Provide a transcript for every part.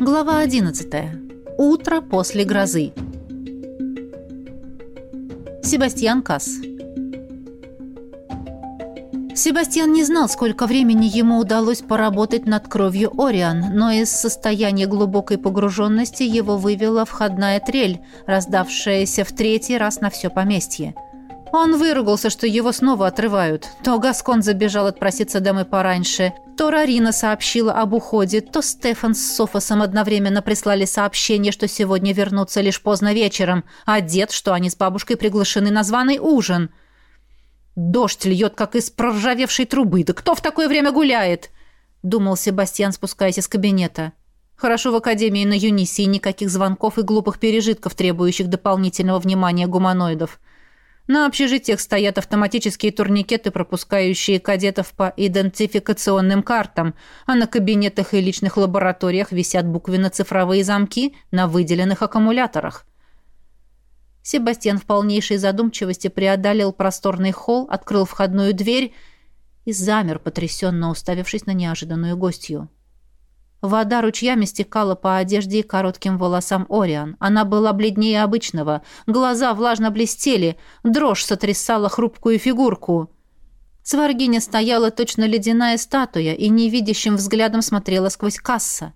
Глава 11. Утро после грозы. Себастьян Касс. Себастьян не знал, сколько времени ему удалось поработать над кровью Ориан, но из состояния глубокой погруженности его вывела входная трель, раздавшаяся в третий раз на все поместье. Он выругался, что его снова отрывают. То Гаскон забежал отпроситься домой пораньше, то Рарина сообщила об уходе, то Стефан с Софосом одновременно прислали сообщение, что сегодня вернутся лишь поздно вечером, а дед, что они с бабушкой приглашены на званый ужин – Дождь льет, как из проржавевшей трубы. Да кто в такое время гуляет?» — думал Себастьян, спускаясь из кабинета. «Хорошо в Академии на Юнисии никаких звонков и глупых пережитков, требующих дополнительного внимания гуманоидов. На общежитиях стоят автоматические турникеты, пропускающие кадетов по идентификационным картам, а на кабинетах и личных лабораториях висят буквенно-цифровые замки на выделенных аккумуляторах. Себастьян в полнейшей задумчивости преодолел просторный холл, открыл входную дверь и замер, потрясенно уставившись на неожиданную гостью. Вода ручьями стекала по одежде и коротким волосам Ориан. Она была бледнее обычного, глаза влажно блестели, дрожь сотрясала хрупкую фигурку. Сваргиня стояла точно ледяная статуя и невидящим взглядом смотрела сквозь касса.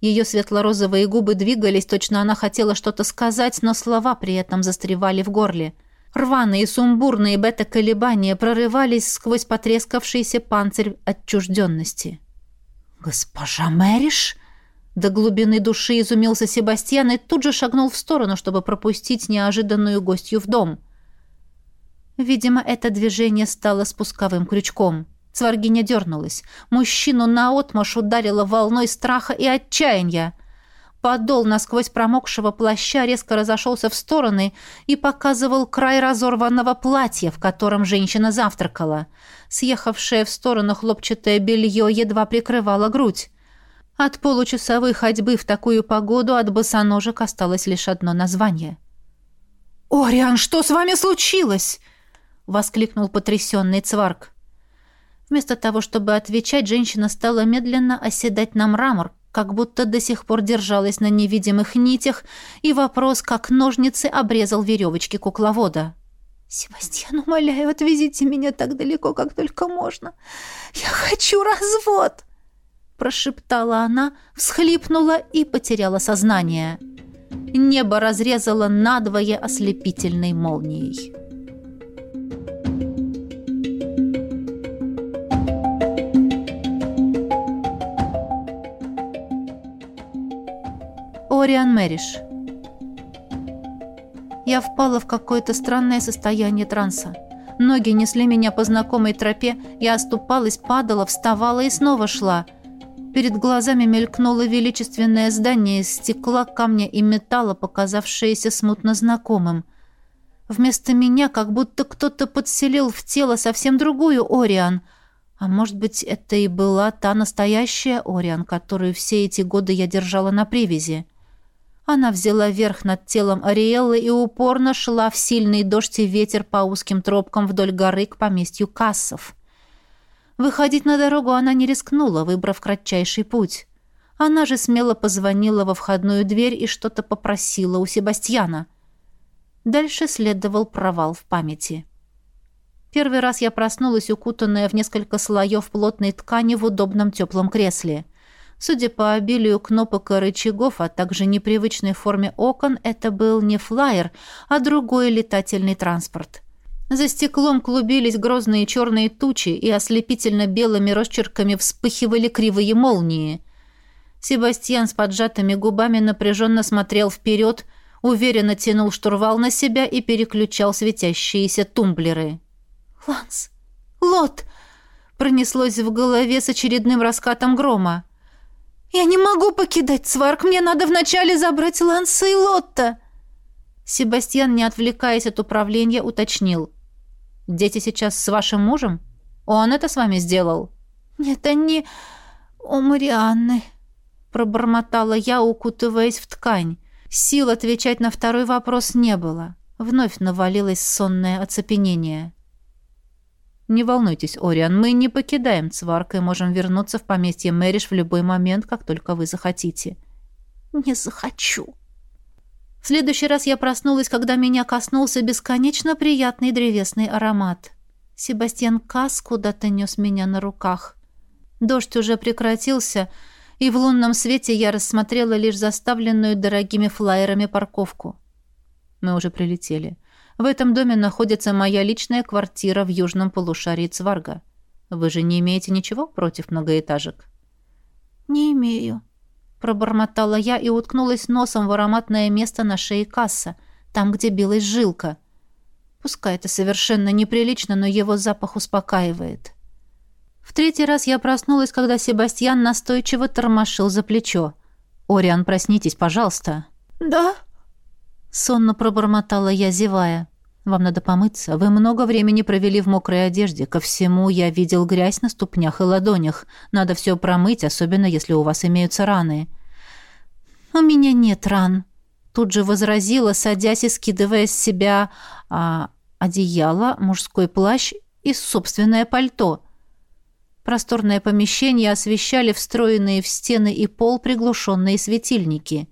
Ее светло-розовые губы двигались, точно она хотела что-то сказать, но слова при этом застревали в горле. Рваные, сумбурные бета-колебания прорывались сквозь потрескавшийся панцирь отчужденности. «Госпожа Мэриш?» До глубины души изумился Себастьян и тут же шагнул в сторону, чтобы пропустить неожиданную гостью в дом. Видимо, это движение стало спусковым крючком – Цваргиня дернулась. Мужчину наотмашь ударила волной страха и отчаяния. Подол насквозь промокшего плаща резко разошелся в стороны и показывал край разорванного платья, в котором женщина завтракала. Съехавшее в сторону хлопчатое белье едва прикрывало грудь. От получасовой ходьбы в такую погоду от босоножек осталось лишь одно название. «Ориан, что с вами случилось?» — воскликнул потрясенный Цварк. Вместо того, чтобы отвечать, женщина стала медленно оседать на мрамор, как будто до сих пор держалась на невидимых нитях, и вопрос, как ножницы, обрезал веревочки кукловода. «Себастьян, умоляю, отвезите меня так далеко, как только можно. Я хочу развод!» Прошептала она, всхлипнула и потеряла сознание. Небо разрезало надвое ослепительной молнией. Ориан Мэриш. Я впала в какое-то странное состояние транса. Ноги несли меня по знакомой тропе, я оступалась, падала, вставала и снова шла. Перед глазами мелькнуло величественное здание из стекла, камня и металла, показавшееся смутно знакомым. Вместо меня как будто кто-то подселил в тело совсем другую Ориан. А может быть, это и была та настоящая Ориан, которую все эти годы я держала на привязи. Она взяла верх над телом Ариэллы и упорно шла в сильный дождь и ветер по узким тропкам вдоль горы к поместью Кассов. Выходить на дорогу она не рискнула, выбрав кратчайший путь. Она же смело позвонила во входную дверь и что-то попросила у Себастьяна. Дальше следовал провал в памяти. Первый раз я проснулась, укутанная в несколько слоев плотной ткани в удобном теплом кресле — Судя по обилию кнопок и рычагов, а также непривычной форме окон, это был не флайер, а другой летательный транспорт. За стеклом клубились грозные черные тучи, и ослепительно белыми росчерками вспыхивали кривые молнии. Себастьян с поджатыми губами напряженно смотрел вперед, уверенно тянул штурвал на себя и переключал светящиеся тумблеры. «Ланс! Лот!» пронеслось в голове с очередным раскатом грома. «Я не могу покидать Сварк, мне надо вначале забрать Ланса и Лотта!» Себастьян, не отвлекаясь от управления, уточнил. «Дети сейчас с вашим мужем? Он это с вами сделал?» «Нет, они у Марианны», — пробормотала я, укутываясь в ткань. Сил отвечать на второй вопрос не было. Вновь навалилось сонное оцепенение. «Не волнуйтесь, Ориан, мы не покидаем Цварк и можем вернуться в поместье Мэриш в любой момент, как только вы захотите. не захочу. В следующий раз я проснулась, когда меня коснулся бесконечно приятный древесный аромат. Себастьян Касс куда-то нес меня на руках. Дождь уже прекратился, и в лунном свете я рассмотрела лишь заставленную дорогими флаерами парковку. Мы уже прилетели. В этом доме находится моя личная квартира в южном полушарии Цварга. Вы же не имеете ничего против многоэтажек? Не имею, пробормотала я и уткнулась носом в ароматное место на шее касса, там, где билась жилка. Пускай это совершенно неприлично, но его запах успокаивает. В третий раз я проснулась, когда Себастьян настойчиво тормошил за плечо. «Ориан, проснитесь, пожалуйста». «Да?» Сонно пробормотала я, зевая. «Вам надо помыться. Вы много времени провели в мокрой одежде. Ко всему я видел грязь на ступнях и ладонях. Надо все промыть, особенно если у вас имеются раны». «У меня нет ран», — тут же возразила, садясь и скидывая с себя а, одеяло, мужской плащ и собственное пальто — Просторное помещение освещали встроенные в стены и пол приглушенные светильники.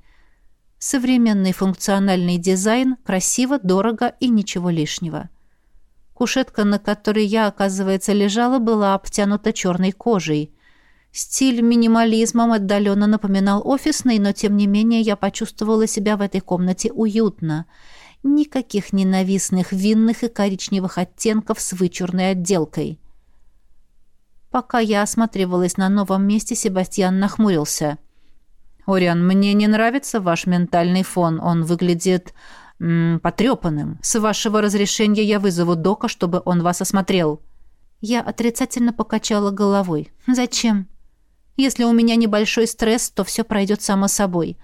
Современный функциональный дизайн, красиво, дорого и ничего лишнего. Кушетка, на которой я, оказывается, лежала, была обтянута черной кожей. Стиль минимализмом отдаленно напоминал офисный, но, тем не менее, я почувствовала себя в этой комнате уютно. Никаких ненавистных винных и коричневых оттенков с вычурной отделкой. Пока я осматривалась на новом месте, Себастьян нахмурился. «Ориан, мне не нравится ваш ментальный фон. Он выглядит м, потрепанным. С вашего разрешения я вызову Дока, чтобы он вас осмотрел». Я отрицательно покачала головой. «Зачем? Если у меня небольшой стресс, то все пройдет само собой.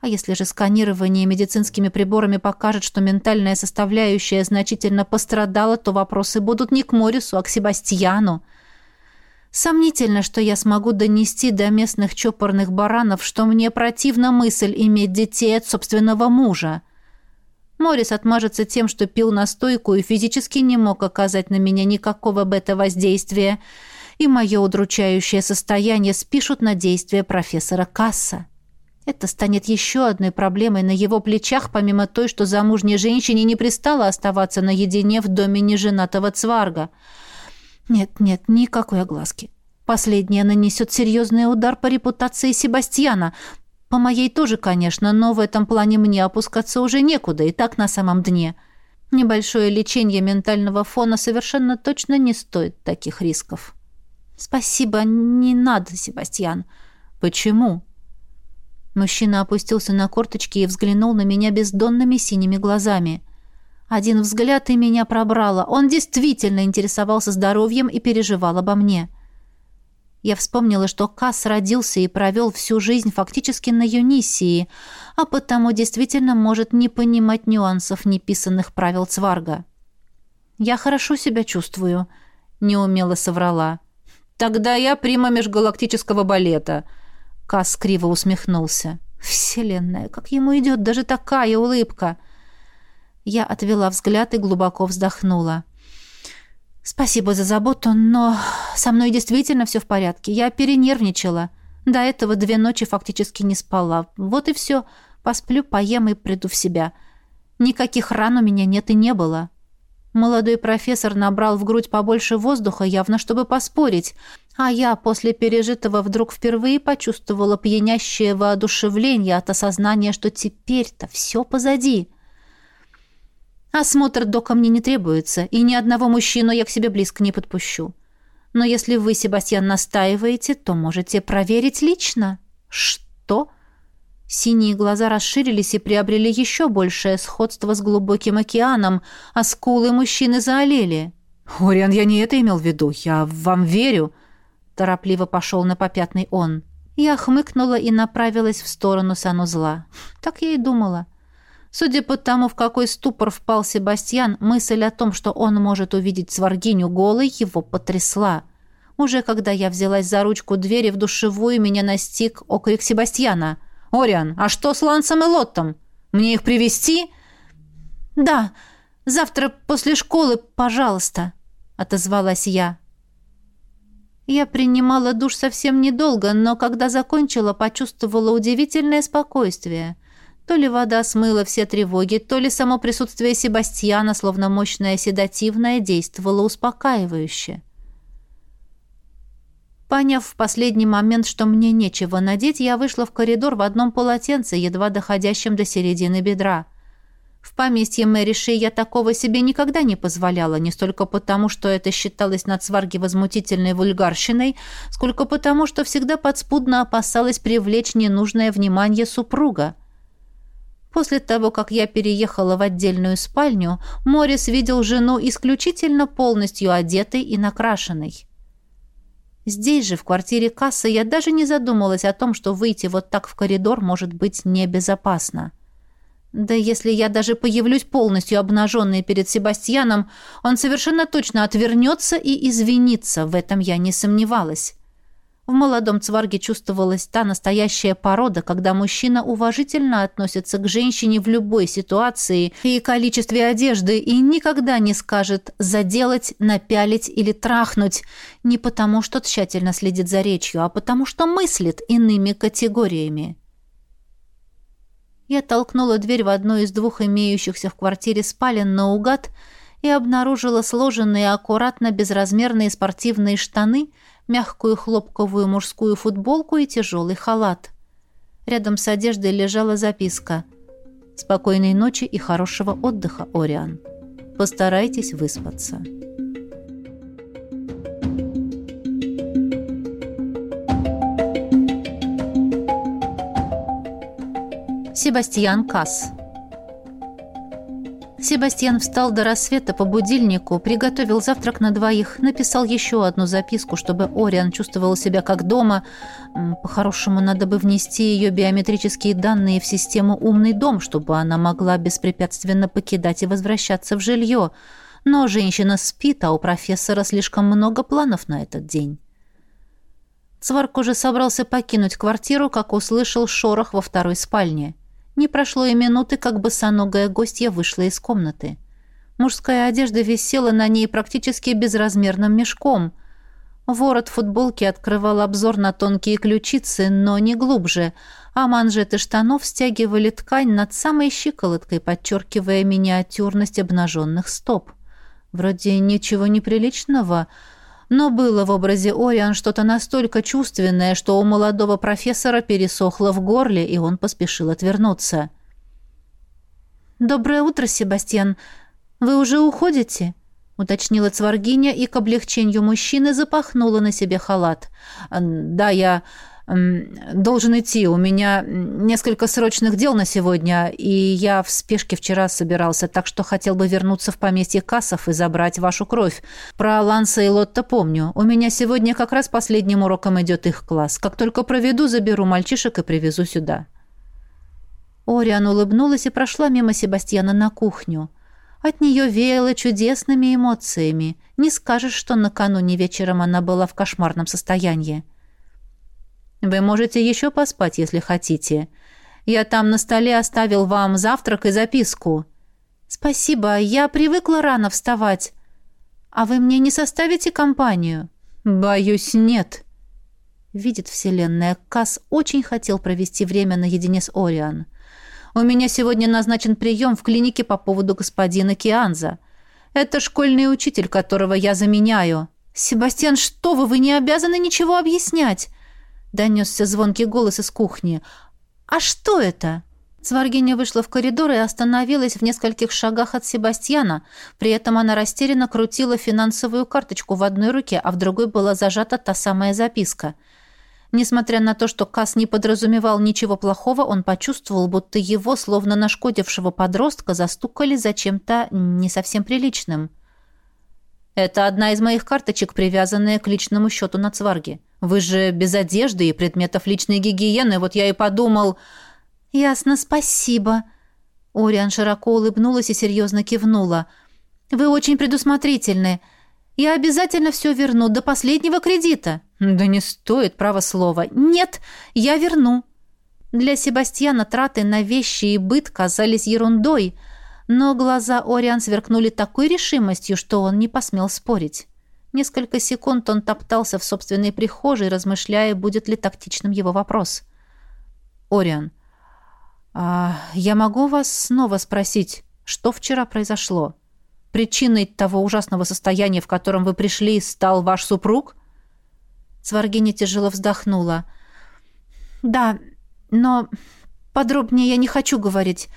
А если же сканирование медицинскими приборами покажет, что ментальная составляющая значительно пострадала, то вопросы будут не к Морису, а к Себастьяну. Сомнительно, что я смогу донести до местных чопорных баранов, что мне противна мысль иметь детей от собственного мужа. Морис отмажется тем, что пил настойку и физически не мог оказать на меня никакого бета-воздействия, и мое удручающее состояние спишут на действия профессора Касса. Это станет еще одной проблемой на его плечах, помимо той, что замужней женщине не пристало оставаться наедине в доме неженатого цварга — нет, нет, никакой огласки. Последняя нанесет серьезный удар по репутации Себастьяна. По моей тоже, конечно, но в этом плане мне опускаться уже некуда, и так на самом дне. Небольшое лечение ментального фона совершенно точно не стоит таких рисков. Спасибо, не надо, Себастьян. Почему? Мужчина опустился на корточки и взглянул на меня бездонными синими глазами. — один взгляд и меня пробрало. Он действительно интересовался здоровьем и переживал обо мне. Я вспомнила, что Касс родился и провел всю жизнь фактически на Юнисии, а потому действительно может не понимать нюансов неписанных правил Цварга. «Я хорошо себя чувствую», — неумело соврала. «Тогда я прима межгалактического балета», — Касс криво усмехнулся. «Вселенная, как ему идет даже такая улыбка!» Я отвела взгляд и глубоко вздохнула. «Спасибо за заботу, но со мной действительно все в порядке. Я перенервничала. До этого две ночи фактически не спала. Вот и все. Посплю, поем и приду в себя. Никаких ран у меня нет и не было». Молодой профессор набрал в грудь побольше воздуха, явно чтобы поспорить, а я после пережитого вдруг впервые почувствовала пьянящее воодушевление от осознания, что теперь-то все позади. Осмотр дока мне не требуется, и ни одного мужчину я к себе близко не подпущу. Но если вы, Себастьян, настаиваете, то можете проверить лично. Что? Синие глаза расширились и приобрели еще большее сходство с глубоким океаном, а скулы мужчины заолели. «Ориан, я не это имел в виду. Я вам верю», — торопливо пошел на попятный он. Я хмыкнула и направилась в сторону санузла. Так я и думала. Судя по тому, в какой ступор впал Себастьян, мысль о том, что он может увидеть сваргиню голой, его потрясла. Уже когда я взялась за ручку двери в душевую, меня настиг окрик Себастьяна. «Ориан, а что с Лансом и Лоттом? Мне их привести? «Да, завтра после школы, пожалуйста», — отозвалась я. Я принимала душ совсем недолго, но когда закончила, почувствовала удивительное спокойствие. То ли вода смыла все тревоги, то ли само присутствие Себастьяна, словно мощное седативное, действовало успокаивающе. Поняв в последний момент, что мне нечего надеть, я вышла в коридор в одном полотенце, едва доходящем до середины бедра. В поместье Мэриши я такого себе никогда не позволяла, не столько потому, что это считалось на цварге возмутительной вульгарщиной, сколько потому, что всегда подспудно опасалась привлечь ненужное внимание супруга. После того, как я переехала в отдельную спальню, Морис видел жену исключительно полностью одетой и накрашенной. Здесь же, в квартире кассы, я даже не задумалась о том, что выйти вот так в коридор может быть небезопасно. Да если я даже появлюсь полностью обнаженной перед Себастьяном, он совершенно точно отвернется и извинится, в этом я не сомневалась. В молодом цварге чувствовалась та настоящая порода, когда мужчина уважительно относится к женщине в любой ситуации и количестве одежды и никогда не скажет «заделать», «напялить» или «трахнуть», не потому что тщательно следит за речью, а потому что мыслит иными категориями. Я толкнула дверь в одну из двух имеющихся в квартире спален наугад и обнаружила сложенные аккуратно безразмерные спортивные штаны – мягкую хлопковую мужскую футболку и тяжелый халат. Рядом с одеждой лежала записка «Спокойной ночи и хорошего отдыха, Ориан. Постарайтесь выспаться». Себастьян Касс Себастьян встал до рассвета по будильнику, приготовил завтрак на двоих, написал еще одну записку, чтобы Ориан чувствовал себя как дома. По-хорошему, надо бы внести ее биометрические данные в систему «Умный дом», чтобы она могла беспрепятственно покидать и возвращаться в жилье. Но женщина спит, а у профессора слишком много планов на этот день. Цварк уже собрался покинуть квартиру, как услышал шорох во второй спальне. Не прошло и минуты, как босоногая гостья вышла из комнаты. Мужская одежда висела на ней практически безразмерным мешком. Ворот футболки открывал обзор на тонкие ключицы, но не глубже, а манжеты штанов стягивали ткань над самой щиколоткой, подчеркивая миниатюрность обнаженных стоп. Вроде ничего неприличного, но было в образе Ориан что-то настолько чувственное, что у молодого профессора пересохло в горле, и он поспешил отвернуться. «Доброе утро, Себастьян. Вы уже уходите?» — уточнила Цваргиня и к облегчению мужчины запахнула на себе халат. «Да, я...» должен идти. У меня несколько срочных дел на сегодня, и я в спешке вчера собирался, так что хотел бы вернуться в поместье Кассов и забрать вашу кровь. Про Ланса и Лотта помню. У меня сегодня как раз последним уроком идет их класс. Как только проведу, заберу мальчишек и привезу сюда». Ориан улыбнулась и прошла мимо Себастьяна на кухню. От нее веяло чудесными эмоциями. Не скажешь, что накануне вечером она была в кошмарном состоянии. Вы можете еще поспать, если хотите. Я там на столе оставил вам завтрак и записку. Спасибо, я привыкла рано вставать. А вы мне не составите компанию? Боюсь, нет. Видит Вселенная, Кас очень хотел провести время наедине с Ориан. У меня сегодня назначен прием в клинике по поводу господина Кианза. Это школьный учитель, которого я заменяю. Себастьян, что вы, вы не обязаны ничего объяснять донесся звонкий голос из кухни. «А что это?» Сваргиня вышла в коридор и остановилась в нескольких шагах от Себастьяна. При этом она растерянно крутила финансовую карточку в одной руке, а в другой была зажата та самая записка. Несмотря на то, что Кас не подразумевал ничего плохого, он почувствовал, будто его, словно нашкодившего подростка, застукали за чем-то не совсем приличным. «Это одна из моих карточек, привязанная к личному счету на Цварге. Вы же без одежды и предметов личной гигиены, вот я и подумал...» «Ясно, спасибо». Ориан широко улыбнулась и серьезно кивнула. «Вы очень предусмотрительны. Я обязательно все верну до последнего кредита». «Да не стоит, право слова». «Нет, я верну». Для Себастьяна траты на вещи и быт казались ерундой, но глаза Ориан сверкнули такой решимостью, что он не посмел спорить. Несколько секунд он топтался в собственной прихожей, размышляя, будет ли тактичным его вопрос. «Ориан, а я могу вас снова спросить, что вчера произошло? Причиной того ужасного состояния, в котором вы пришли, стал ваш супруг?» Сваргиня тяжело вздохнула. «Да, но подробнее я не хочу говорить.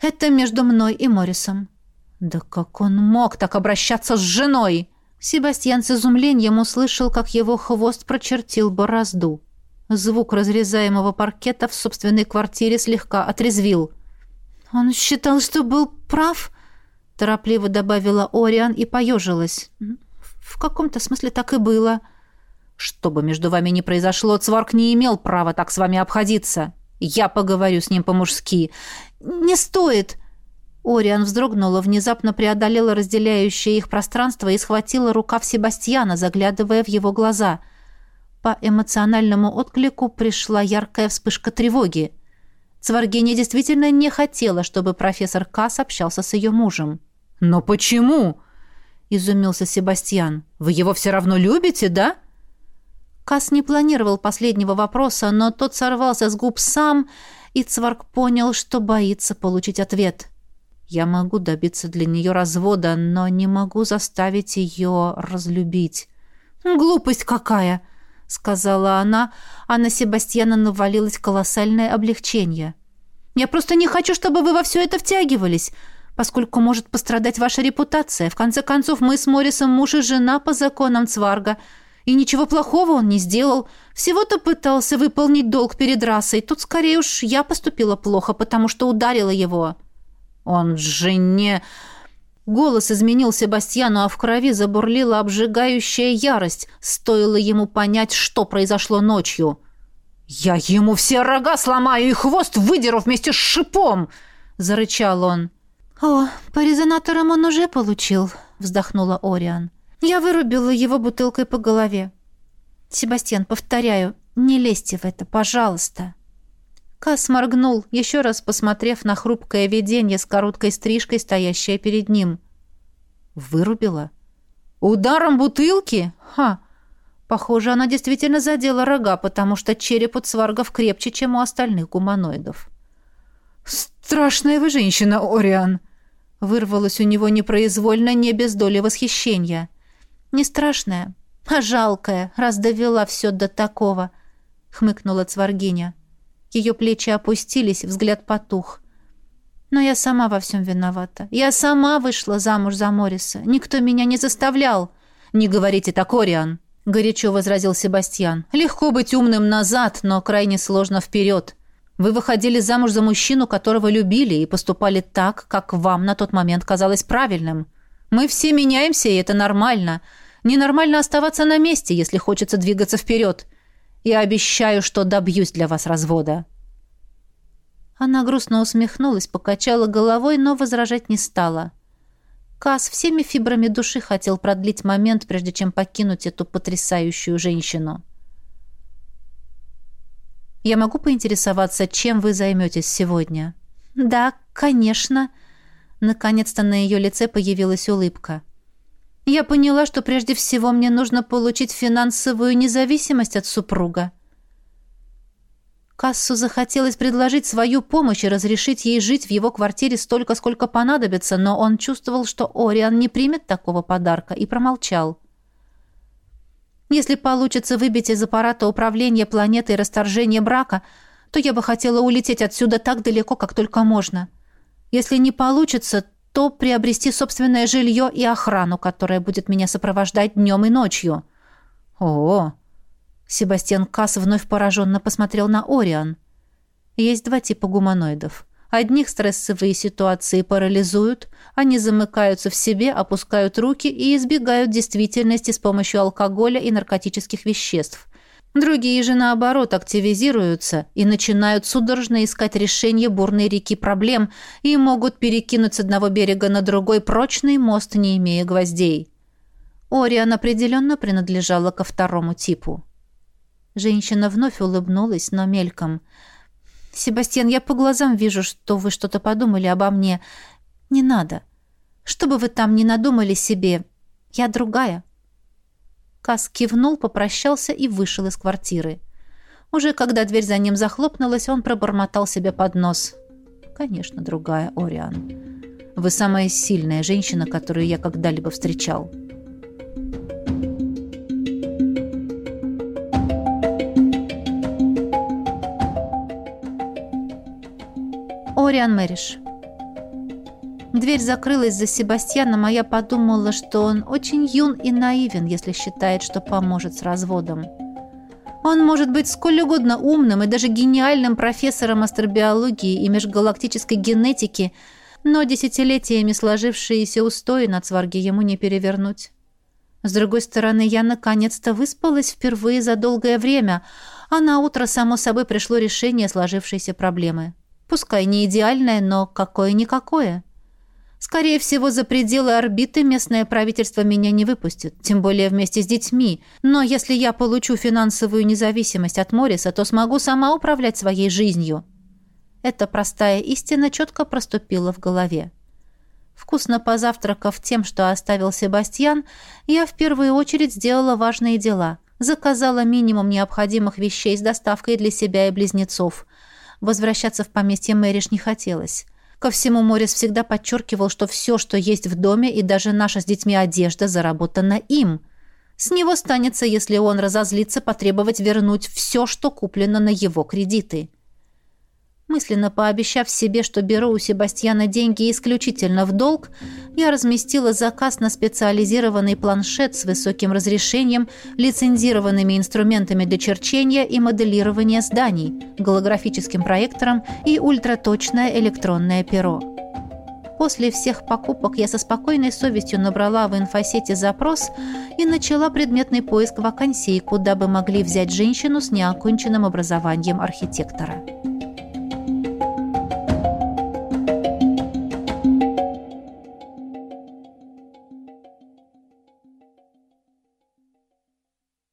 Это между мной и Моррисом». «Да как он мог так обращаться с женой?» Себастьян с изумлением услышал, как его хвост прочертил борозду. Звук разрезаемого паркета в собственной квартире слегка отрезвил. «Он считал, что был прав?» — торопливо добавила Ориан и поежилась. «В каком-то смысле так и было». «Что бы между вами ни произошло, Цварк не имел права так с вами обходиться. Я поговорю с ним по-мужски». «Не стоит!» Ориан вздрогнула, внезапно преодолела разделяющее их пространство и схватила рукав Себастьяна, заглядывая в его глаза. По эмоциональному отклику пришла яркая вспышка тревоги. Цваргиня действительно не хотела, чтобы профессор Касс общался с ее мужем. «Но почему?» — изумился Себастьян. «Вы его все равно любите, да?» Касс не планировал последнего вопроса, но тот сорвался с губ сам, и Цварг понял, что боится получить ответ. Я могу добиться для нее развода, но не могу заставить ее разлюбить. «Глупость какая!» — сказала она, а на Себастьяна навалилось колоссальное облегчение. «Я просто не хочу, чтобы вы во все это втягивались, поскольку может пострадать ваша репутация. В конце концов, мы с Моррисом муж и жена по законам Цварга, и ничего плохого он не сделал. Всего-то пытался выполнить долг перед расой. Тут скорее уж я поступила плохо, потому что ударила его». Он же не... Голос изменил Себастьяну, а в крови забурлила обжигающая ярость. Стоило ему понять, что произошло ночью. «Я ему все рога сломаю и хвост выдеру вместе с шипом!» — зарычал он. «О, по резонаторам он уже получил», — вздохнула Ориан. «Я вырубила его бутылкой по голове. Себастьян, повторяю, не лезьте в это, пожалуйста». Кас моргнул, еще раз посмотрев на хрупкое видение с короткой стрижкой, стоящее перед ним. «Вырубила? Ударом бутылки? Ха! Похоже, она действительно задела рога, потому что череп у цваргов крепче, чем у остальных гуманоидов». «Страшная вы женщина, Ориан!» Вырвалось у него непроизвольно, не без доли восхищения. «Не страшная, а жалкая, раз довела все до такого», — хмыкнула цваргиня. Ее плечи опустились, взгляд потух. Но я сама во всем виновата. Я сама вышла замуж за Мориса. Никто меня не заставлял. Не говорите так, Ориан, горячо возразил Себастьян. Легко быть умным назад, но крайне сложно вперед. Вы выходили замуж за мужчину, которого любили, и поступали так, как вам на тот момент казалось правильным. Мы все меняемся, и это нормально. Ненормально оставаться на месте, если хочется двигаться вперед. Я обещаю, что добьюсь для вас развода». Она грустно усмехнулась, покачала головой, но возражать не стала. Кас всеми фибрами души хотел продлить момент, прежде чем покинуть эту потрясающую женщину. «Я могу поинтересоваться, чем вы займетесь сегодня?» «Да, конечно». Наконец-то на ее лице появилась улыбка. Я поняла, что прежде всего мне нужно получить финансовую независимость от супруга. Кассу захотелось предложить свою помощь и разрешить ей жить в его квартире столько, сколько понадобится, но он чувствовал, что Ориан не примет такого подарка, и промолчал. Если получится выбить из аппарата управления планетой расторжение брака, то я бы хотела улететь отсюда так далеко, как только можно. Если не получится, то приобрести собственное жилье и охрану, которая будет меня сопровождать днем и ночью. О, Себастьян Касс вновь пораженно посмотрел на Ориан. Есть два типа гуманоидов. Одних стрессовые ситуации парализуют, они замыкаются в себе, опускают руки и избегают действительности с помощью алкоголя и наркотических веществ. Другие же, наоборот, активизируются и начинают судорожно искать решение бурной реки проблем и могут перекинуть с одного берега на другой прочный мост, не имея гвоздей. Ориан определенно принадлежала ко второму типу. Женщина вновь улыбнулась, но мельком. «Себастьян, я по глазам вижу, что вы что-то подумали обо мне. Не надо. Что бы вы там ни надумали себе, я другая. Кас кивнул, попрощался и вышел из квартиры. Уже когда дверь за ним захлопнулась, он пробормотал себе под нос. «Конечно, другая Ориан. Вы самая сильная женщина, которую я когда-либо встречал». Ориан Мэриш. Дверь закрылась за Себастьяном, а я подумала, что он очень юн и наивен, если считает, что поможет с разводом. Он может быть сколь угодно умным и даже гениальным профессором астробиологии и межгалактической генетики, но десятилетиями сложившиеся устои на цварге ему не перевернуть. С другой стороны, я наконец-то выспалась впервые за долгое время, а на утро само собой пришло решение сложившейся проблемы. Пускай не идеальное, но какое-никакое. Скорее всего, за пределы орбиты местное правительство меня не выпустит, тем более вместе с детьми. Но если я получу финансовую независимость от Морриса, то смогу сама управлять своей жизнью. Эта простая истина четко проступила в голове. Вкусно позавтракав тем, что оставил Себастьян, я в первую очередь сделала важные дела. Заказала минимум необходимых вещей с доставкой для себя и близнецов. Возвращаться в поместье Мэриш не хотелось. Ко всему Морис всегда подчеркивал, что все, что есть в доме, и даже наша с детьми одежда, заработана им. С него станется, если он разозлится, потребовать вернуть все, что куплено на его кредиты. Мысленно пообещав себе, что беру у Себастьяна деньги исключительно в долг, я разместила заказ на специализированный планшет с высоким разрешением, лицензированными инструментами для черчения и моделирования зданий, голографическим проектором и ультраточное электронное перо. После всех покупок я со спокойной совестью набрала в инфосете запрос и начала предметный поиск вакансий, куда бы могли взять женщину с неоконченным образованием архитектора.